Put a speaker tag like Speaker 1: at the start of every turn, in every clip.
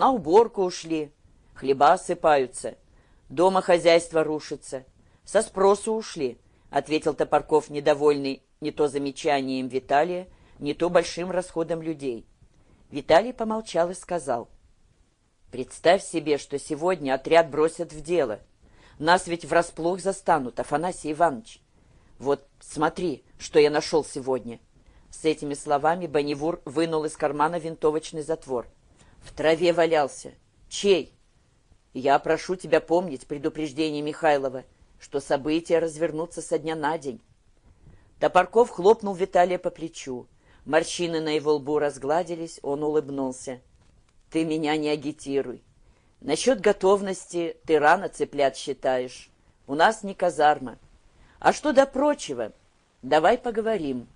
Speaker 1: на уборку ушли, хлеба осыпаются, дома хозяйство рушится, со спросу ушли, — ответил Топорков, недовольный не то замечанием Виталия, не то большим расходом людей. Виталий помолчал и сказал, «Представь себе, что сегодня отряд бросят в дело. Нас ведь врасплох застанут, Афанасий Иванович. Вот смотри, что я нашел сегодня». С этими словами Бонневур вынул из кармана винтовочный затвор. В траве валялся. Чей? Я прошу тебя помнить предупреждение Михайлова, что события развернутся со дня на день. Топорков хлопнул Виталия по плечу. Морщины на его лбу разгладились, он улыбнулся. «Ты меня не агитируй. Насчет готовности ты рано цыплят считаешь. У нас не казарма. А что до прочего? Давай поговорим.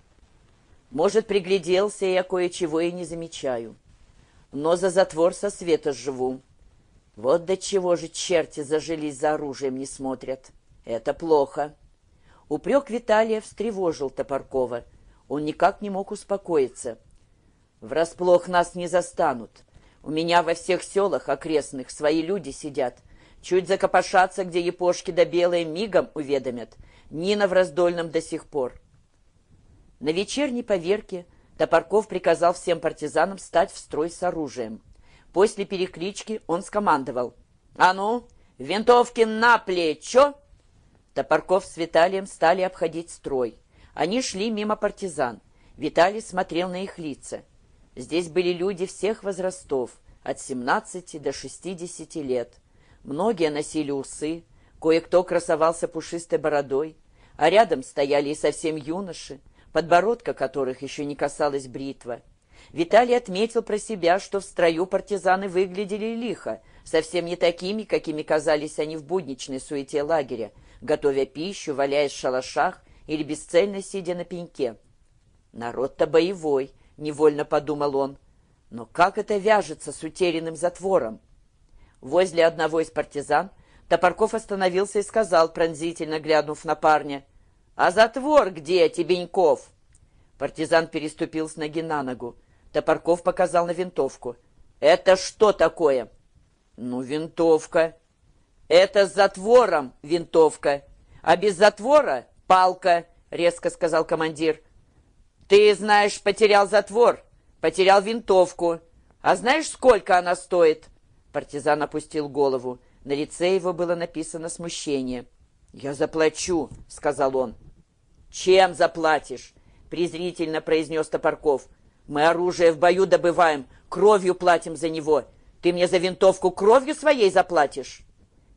Speaker 1: Может, пригляделся я кое-чего и не замечаю. Но за затвор со света живу. Вот до чего же черти зажились за оружием не смотрят. Это плохо». Упрек Виталия встревожил Топоркова. Он никак не мог успокоиться. «Врасплох нас не застанут. У меня во всех селах окрестных свои люди сидят. Чуть закопошатся, где епошки да белые мигом уведомят. Нина в раздольном до сих пор». На вечерней поверке Топорков приказал всем партизанам стать в строй с оружием. После переклички он скомандовал. «А ну, винтовки на плечо!» Топорков с Виталием стали обходить строй. Они шли мимо партизан. Виталий смотрел на их лица. Здесь были люди всех возрастов, от 17 до 60 лет. Многие носили усы, кое-кто красовался пушистой бородой, а рядом стояли и совсем юноши, подбородка которых еще не касалась бритва. Виталий отметил про себя, что в строю партизаны выглядели лихо, совсем не такими, какими казались они в будничной суете лагеря, готовя пищу, валяясь в шалашах или бесцельно сидя на пеньке. «Народ-то боевой», — невольно подумал он. «Но как это вяжется с утерянным затвором?» Возле одного из партизан Топорков остановился и сказал, пронзительно глянув на парня, «А затвор где, Тебеньков?» Партизан переступил с ноги на ногу. Топорков показал на винтовку. «Это что такое?» «Ну, винтовка», «Это с затвором винтовка, а без затвора — палка», — резко сказал командир. «Ты, знаешь, потерял затвор, потерял винтовку. А знаешь, сколько она стоит?» Партизан опустил голову. На лице его было написано смущение. «Я заплачу», — сказал он. «Чем заплатишь?» — презрительно произнес Топорков. «Мы оружие в бою добываем, кровью платим за него. Ты мне за винтовку кровью своей заплатишь?»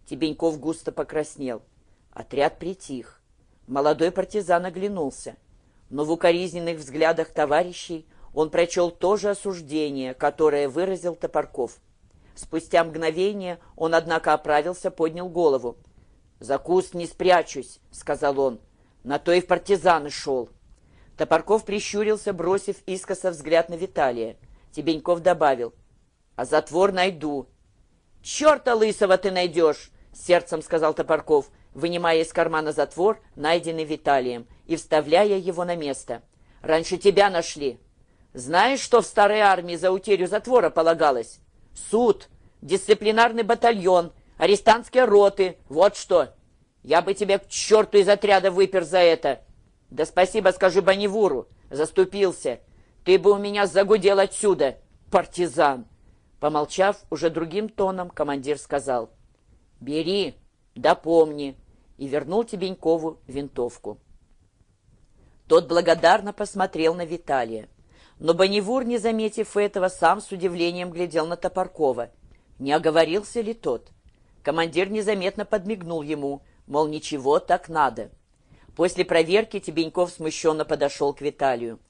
Speaker 1: Тебеньков густо покраснел. Отряд притих. Молодой партизан оглянулся. Но в укоризненных взглядах товарищей он прочел то же осуждение, которое выразил Топорков. Спустя мгновение он, однако, оправился, поднял голову. «За куст не спрячусь», — сказал он. «На то и в партизаны шел». Топорков прищурился, бросив искоса взгляд на Виталия. Тебеньков добавил. «А затвор найду». «Черта лысого ты найдешь!» сердцем сказал Топорков, вынимая из кармана затвор, найденный Виталием, и вставляя его на место. «Раньше тебя нашли. Знаешь, что в старой армии за утерю затвора полагалось? Суд, дисциплинарный батальон, арестантские роты, вот что. Я бы тебя к черту из отряда выпер за это. Да спасибо скажи Бонневуру, заступился. Ты бы у меня загудел отсюда, партизан». Помолчав, уже другим тоном командир сказал — «Бери, да помни!» и вернул Тебенькову винтовку. Тот благодарно посмотрел на Виталия. Но Бонневур, не заметив этого, сам с удивлением глядел на Топоркова. Не оговорился ли тот? Командир незаметно подмигнул ему, мол, ничего, так надо. После проверки Тебеньков смущенно подошел к Виталию.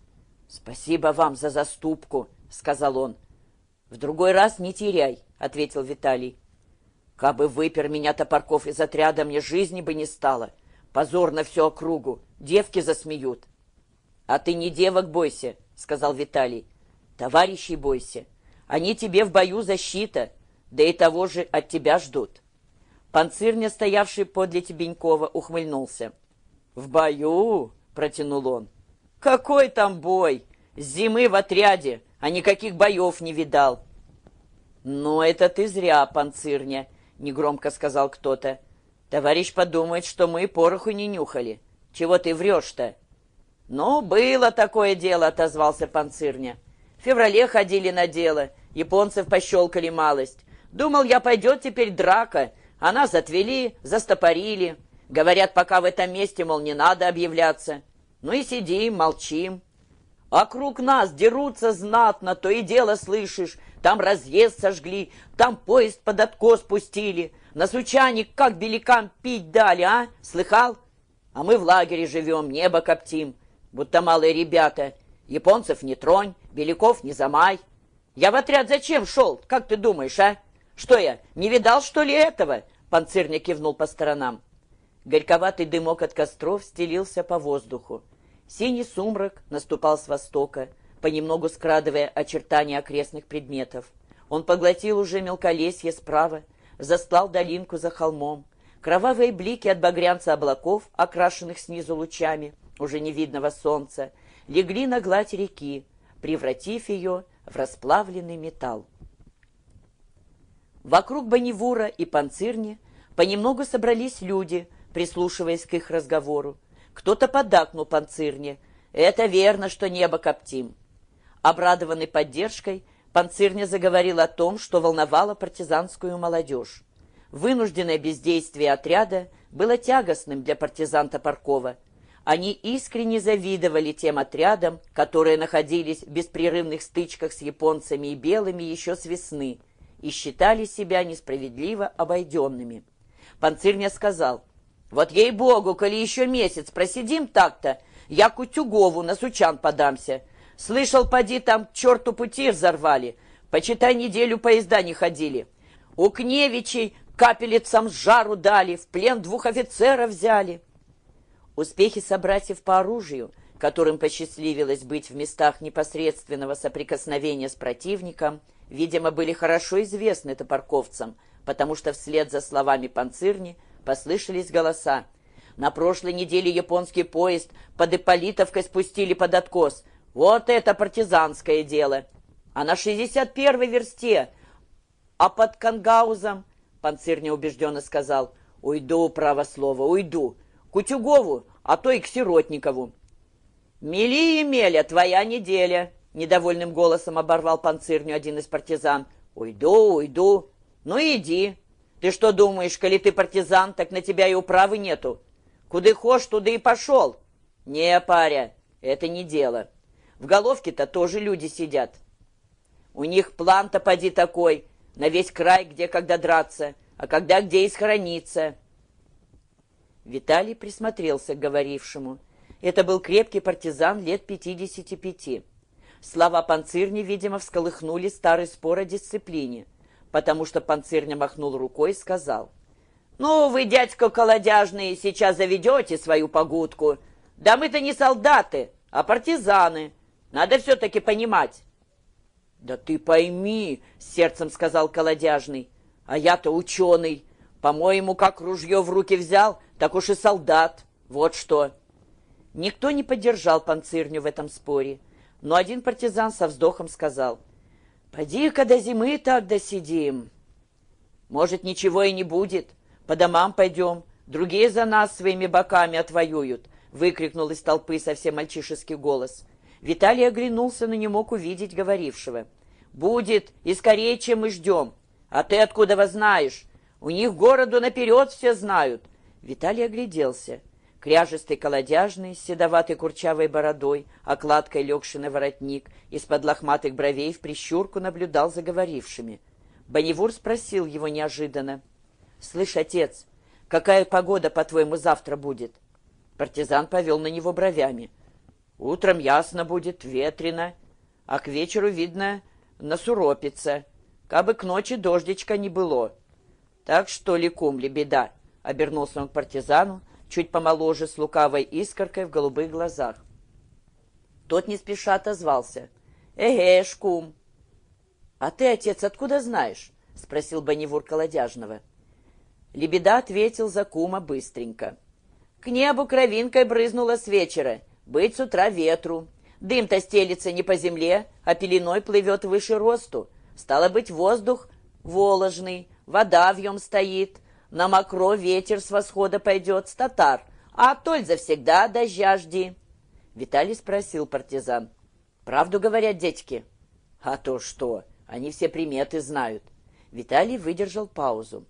Speaker 1: «Спасибо вам за заступку», — сказал он. «В другой раз не теряй», — ответил Виталий. Кабы выпер меня Топорков из отряда, мне жизни бы не стало. Позор на всю округу. Девки засмеют. — А ты не девок бойся, — сказал Виталий. — Товарищей бойся. Они тебе в бою защита, да и того же от тебя ждут. Панцирня, стоявший подле Тебенькова, ухмыльнулся. — В бою? — протянул он. — Какой там бой? Зимы в отряде, а никаких боев не видал. «Ну, это ты зря, панцирня», — негромко сказал кто-то. «Товарищ подумает, что мы пороху не нюхали. Чего ты врешь-то?» «Ну, было такое дело», — отозвался панцирня. «В феврале ходили на дело, японцев пощелкали малость. Думал, я пойдет теперь драка, а нас отвели, застопорили. Говорят, пока в этом месте, мол, не надо объявляться. Ну и сидим, молчим. Округ нас дерутся знатно, то и дело слышишь. Там разъезд сожгли, там поезд под откос пустили. На сучаник как беликам пить дали, а? Слыхал? А мы в лагере живем, небо коптим. Будто малые ребята. Японцев не тронь, беляков не замай. Я в отряд зачем шел, как ты думаешь, а? Что я, не видал, что ли, этого? Панцирня кивнул по сторонам. Горьковатый дымок от костров стелился по воздуху. Синий сумрак наступал с востока, понемногу скрадывая очертания окрестных предметов. Он поглотил уже мелколесье справа, застлал долинку за холмом. Кровавые блики от багрянца облаков, окрашенных снизу лучами, уже невидного солнца, легли на гладь реки, превратив ее в расплавленный металл. Вокруг Банивура и Панцирни понемногу собрались люди, прислушиваясь к их разговору. Кто-то подакнул Панцирне. «Это верно, что небо коптим». Обрадованный поддержкой, Панцирня заговорил о том, что волновало партизанскую молодежь. Вынужденное бездействие отряда было тягостным для партизан Топоркова. Они искренне завидовали тем отрядам, которые находились в беспрерывных стычках с японцами и белыми еще с весны, и считали себя несправедливо обойденными. Панцирня сказал, «Вот ей-богу, коли еще месяц просидим так-то, я к Утюгову на Сучан подамся. Слышал, поди, там к черту пути взорвали. Почитай, неделю поезда не ходили. У Кневичей капелецам жару дали, в плен двух офицеров взяли». Успехи собратьев по оружию, которым посчастливилось быть в местах непосредственного соприкосновения с противником – видимо, были хорошо известны топорковцам, потому что вслед за словами панцирни послышались голоса. На прошлой неделе японский поезд под Ипполитовкой спустили под откос. Вот это партизанское дело! А на 61-й версте, а под Кангаузом, панцирня убежденно сказал, уйду, право слово, уйду, к Утюгову, а то и к Сиротникову. «Мели и меля, твоя неделя!» Недовольным голосом оборвал панцирню один из партизан. «Уйду, уйду. Ну иди. Ты что думаешь, коли ты партизан, так на тебя и управы нету? Куда хошь, туда и пошел. Не, паря, это не дело. В головке-то тоже люди сидят. У них план-то поди такой, на весь край, где когда драться, а когда где и схорониться». Виталий присмотрелся к говорившему. Это был крепкий партизан лет пятидесяти пяти. Слова Панцирни, видимо, всколыхнули старый спор о дисциплине, потому что Панцирня махнул рукой и сказал, «Ну, вы, дядька колодяжный, сейчас заведете свою погудку. Да мы-то не солдаты, а партизаны. Надо все-таки понимать». «Да ты пойми», — сердцем сказал колодяжный, «а я-то ученый. По-моему, как ружье в руки взял, так уж и солдат. Вот что». Никто не поддержал Панцирню в этом споре. Но один партизан со вздохом сказал, «Поди-ка до зимы так досидим. Может, ничего и не будет. По домам пойдем. Другие за нас своими боками отвоюют», — выкрикнул из толпы совсем мальчишеский голос. Виталий оглянулся, но не мог увидеть говорившего. «Будет, и скорее, чем мы ждем. А ты откуда вас знаешь? У них городу наперед все знают». Виталий огляделся. Кряжистый колодяжный, с седоватой курчавой бородой, окладкой легший на воротник, из-под лохматых бровей в прищурку наблюдал за говорившими. Бонневур спросил его неожиданно. «Слышь, отец, какая погода, по-твоему, завтра будет?» Партизан повел на него бровями. «Утром ясно будет, ветрено, а к вечеру, видно, насуропится. Кабы к ночи дождичка не было. Так что ли, кумли, беда?» — обернулся он к партизану, чуть помоложе, с лукавой искоркой в голубых глазах. Тот не спеша отозвался. «Эге, шкум!» «А ты, отец, откуда знаешь?» — спросил Бонневур Колодяжного. Лебеда ответил за кума быстренько. «К небу кровинкой брызнула с вечера. Быть с утра ветру. Дым-то стелится не по земле, а пеленой плывет выше росту. Стало быть, воздух воложный, вода в нем стоит, на мокро ветер с восхода пойдет, с татар, а толь завсегда дождя жди. Виталий спросил партизан. «Правду говорят детки?» «А то что, они все приметы знают». Виталий выдержал паузу.